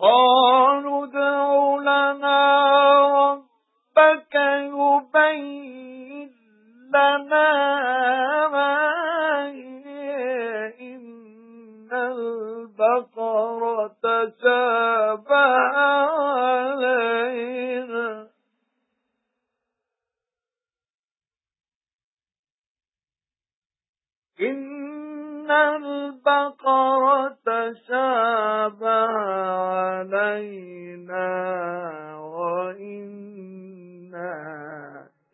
قالوا ادْعُ لنا ربك يبين لنا ما هي. إن البقرة تشابه عَلَيْنَا وَإِنَّا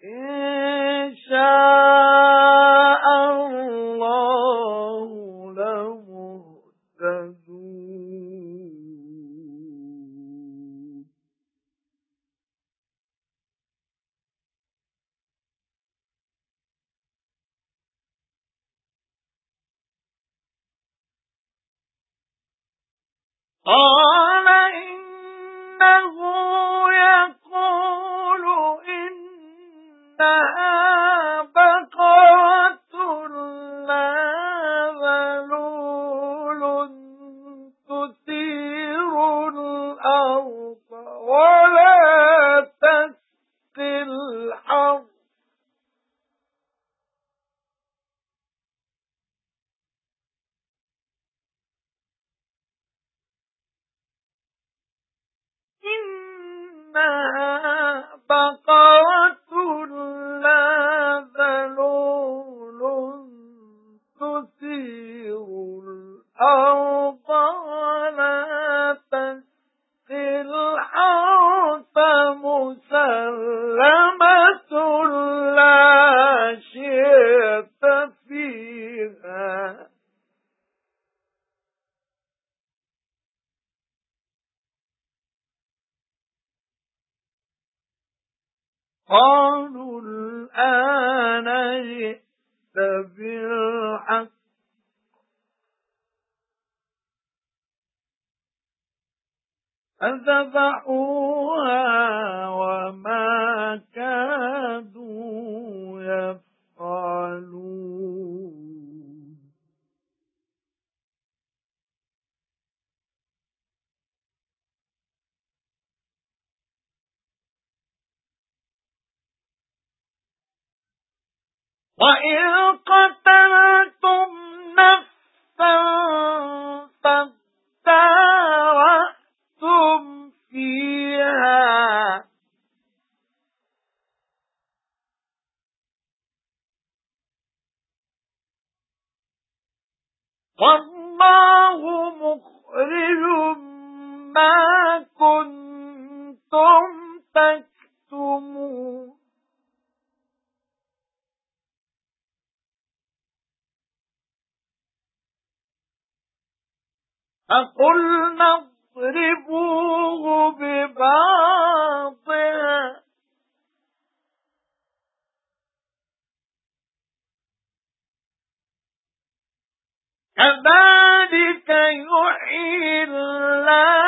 إِن شَاءَ اللَّهُ لَمُهْتَدُونَ. قَالَ بَقَرَةٌ قَالُوا الْآنَ جِئْتَ بِالْحَقِّ. فَذَبَحُوهَا وَمَا كَادُوا قَتَلْتُمْ نَفْسًا فِيهَا وَاللَّهُ مُخْرِجٌ مَا كُنتُمْ تَكْتُمُونَ فَقُلْنَا اضْرِبُوهُ بِبَعْضِهَا كَذَلِكَ يُحْيِي اللَّهُ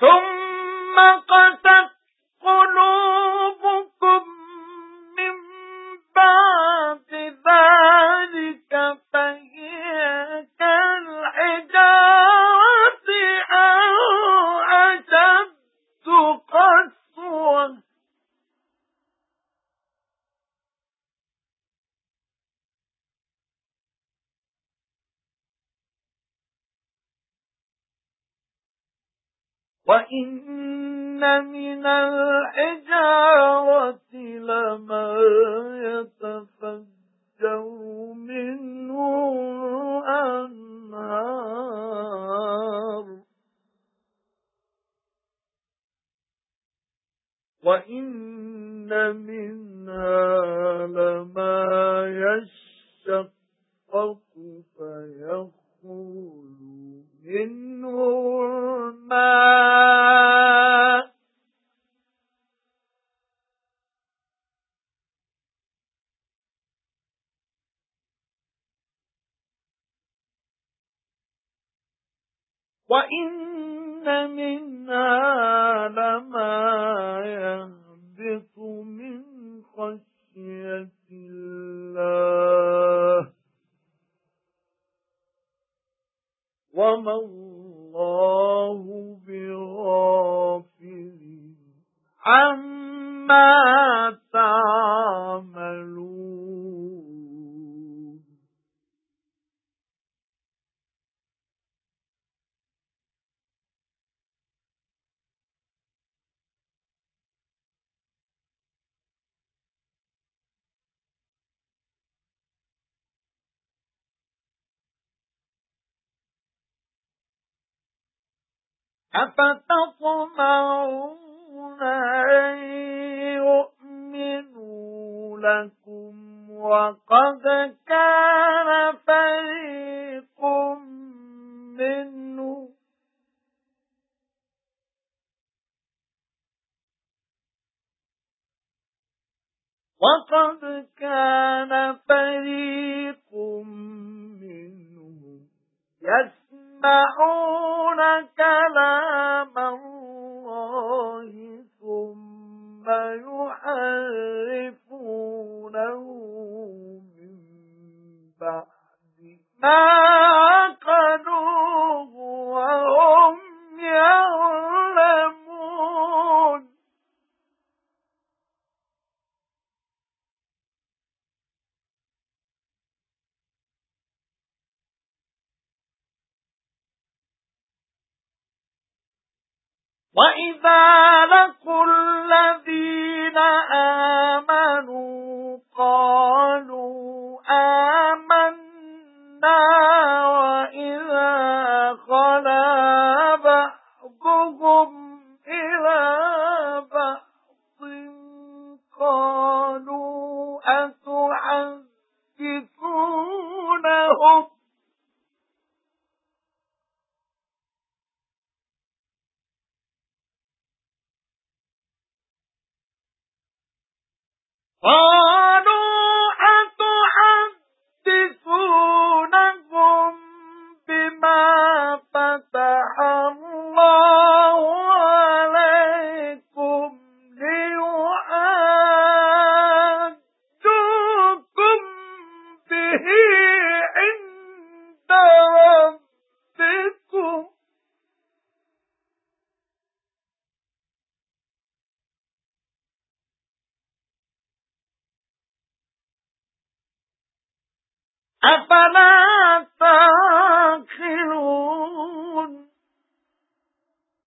ثُمَّ قَسَتْ قُلُوبُكُم وَإِنَّ مِنَ الْحِجَارَةِ لَمَا وَإِنَّ مِنْهَا لَمَا يَهْبِطُ مِنْ خَشْيَةِ اللَّهِ وَمَا اللَّهُ بِغَافِلٍ عَمَّا أَفَتَطْمَعُونَ أَن يُؤْمِنُوا لَكُمْ وَقَدْ كَانَ فَرِيقٌ مِّنْهُمْ. وَقَدْ كَانَ فَرِيقٌ مِّنْهُمْ يَسْمَعُونَ كَلَامَ وَإِذَا لَقُوا الَّذِينَ آمَنُوا قَالُوا قالوا أتحدثونهم بما فتح الله. أَفَلَا تَعْقِلُونَ